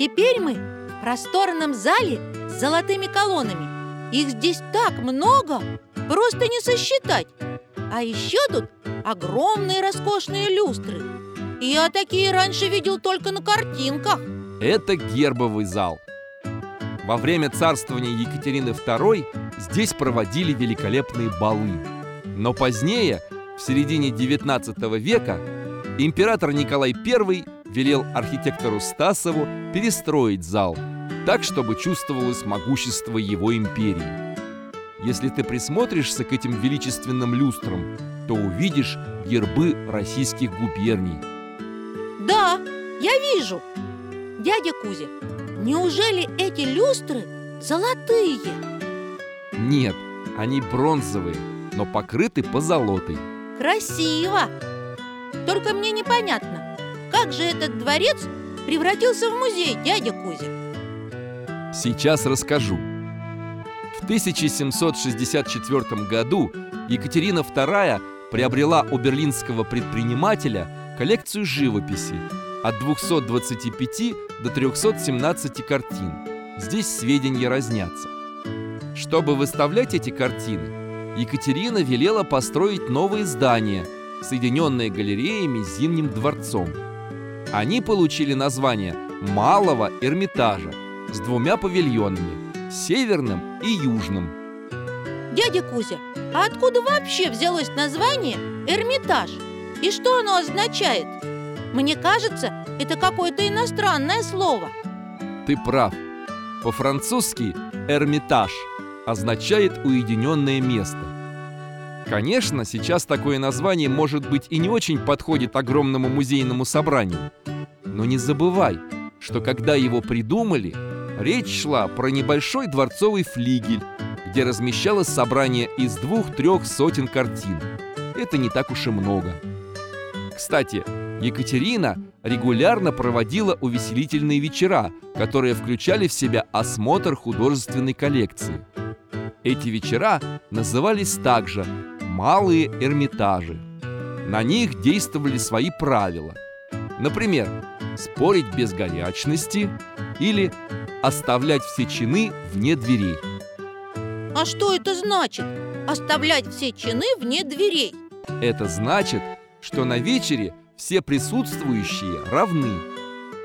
Теперь мы в просторном зале с золотыми колоннами. Их здесь так много, просто не сосчитать. А еще тут огромные роскошные люстры. Я такие раньше видел только на картинках. Это гербовый зал. Во время царствования Екатерины II здесь проводили великолепные балы. Но позднее, в середине XIX века, император Николай I велел архитектору Стасову перестроить зал так, чтобы чувствовалось могущество его империи. Если ты присмотришься к этим величественным люстрам, то увидишь гербы российских губерний. Да, я вижу. Дядя Кузя, неужели эти люстры золотые? Нет, они бронзовые, но покрыты позолотой. Красиво! Только мне непонятно, как же этот дворец превратился в музей, дядя Кузя? Сейчас расскажу. В 1764 году Екатерина II приобрела у берлинского предпринимателя коллекцию живописи от 225 до 317 картин. Здесь сведения разнятся. Чтобы выставлять эти картины, Екатерина велела построить новые здания, соединенные галереями с Зимним дворцом. Они получили название Малого Эрмитажа с двумя павильонами – северным и южным. Дядя Кузя, а откуда вообще взялось название Эрмитаж? И что оно означает? Мне кажется, это какое-то иностранное слово. Ты прав. По-французски «эрмитаж» означает «уединенное место». Конечно, сейчас такое название, может быть, и не очень подходит огромному музейному собранию. Но не забывай, что когда его придумали, речь шла про небольшой дворцовый флигель, где размещалось собрание из двух-трех сотен картин. Это не так уж и много. Кстати, Екатерина регулярно проводила увеселительные вечера, которые включали в себя осмотр художественной коллекции. Эти вечера назывались также «малые Эрмитажи». На них действовали свои правила. Например, спорить без горячности или оставлять все чины вне дверей. А что это значит? Оставлять все чины вне дверей? Это значит, что на вечере все присутствующие равны,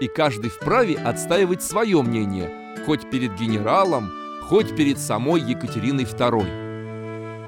и каждый вправе отстаивать свое мнение, хоть перед генералом, хоть перед самой Екатериной II.